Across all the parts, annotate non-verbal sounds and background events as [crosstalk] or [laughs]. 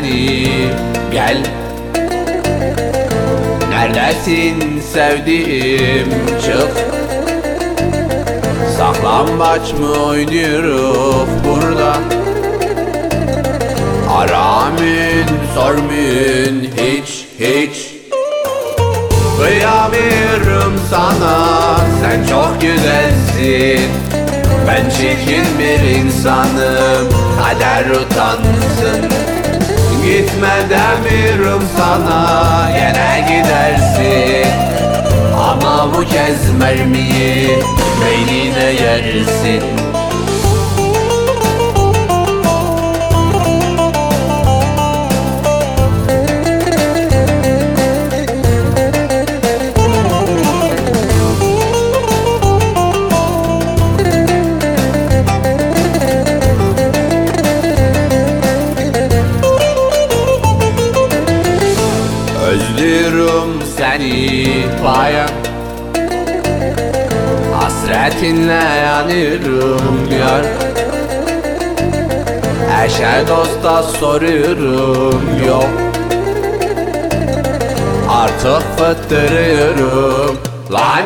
Seni gel. Neredesin sevdiğim çık Saklambaç mı oynuyoruz burada? Aramın sormun hiç hiç? Kıyamıyorum sana sen çok güzelsin. Ben çirkin bir insanım kader utansın Gitme demiyorum sana yine gidersin. Ama bu kez mermiyi beynine yersin Seni bayan Hasretinle yanıyorum yar Eşe dosta soruyorum yok. Artık fıttırıyorum lan.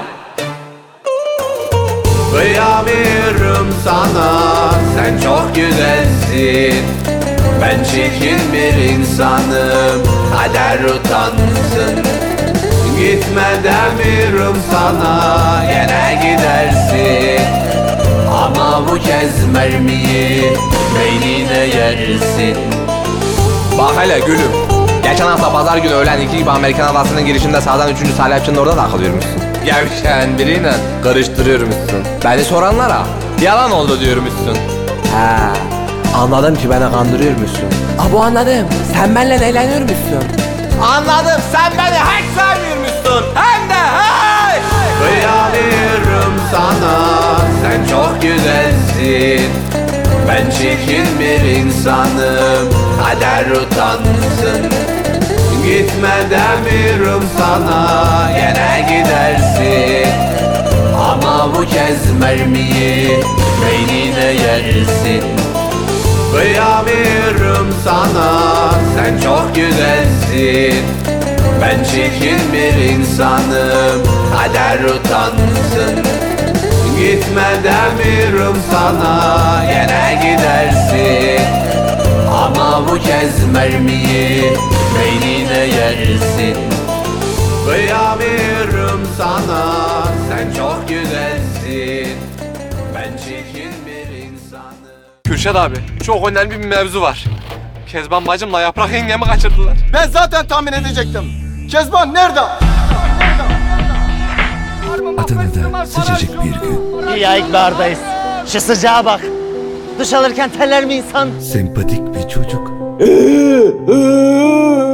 Kıyamıyorum sana sen çok güzelsin. Ben çirkin bir insanım kader utansın Gitme demiyorum sana yine gidersin Ama bu kez mermiyi beynine yersin Bak hele gülüm. Geçen hafta pazar günü öğlen iki gibi Amerikan adasının girişinde sağdan üçüncü salyapçının orada takılıyormuşsun. Gevşen biriyle karıştırıyormuşsun. Beni soranlara yalan oldu diyormuşsun. He, anladım ki beni kandırıyormuşsun. Aa bu anladım. Sen benimle eğleniyormuşsun. Anladım. Sen beni hiç güzelsin Ben çirkin bir insanım kader utansın. Gitme demiyorum sana yine gidersin. Ama bu kez mermiyi beynine yersin. Kıyamıyorum sana sen çok güzelsin. Ben çirkin bir insanım kader utansın Gitme demiyorum sana yine gidersin Ama bu kez mermiyi beynine yersin Kıyamıyorum sana sen çok güzelsin Ben çirkin bir insanım Kürşat abi çok önemli bir mevzu var. Kezban bacımla yaprak yengemi kaçırdılar. Ben zaten tahmin edecektim. Kezban nerede? Adana'da sıcacık bir gün. Ya ilkbahardayız. Şu sıcağa bak. Duş alırken teller mi insan? Sempatik bir çocuk [laughs]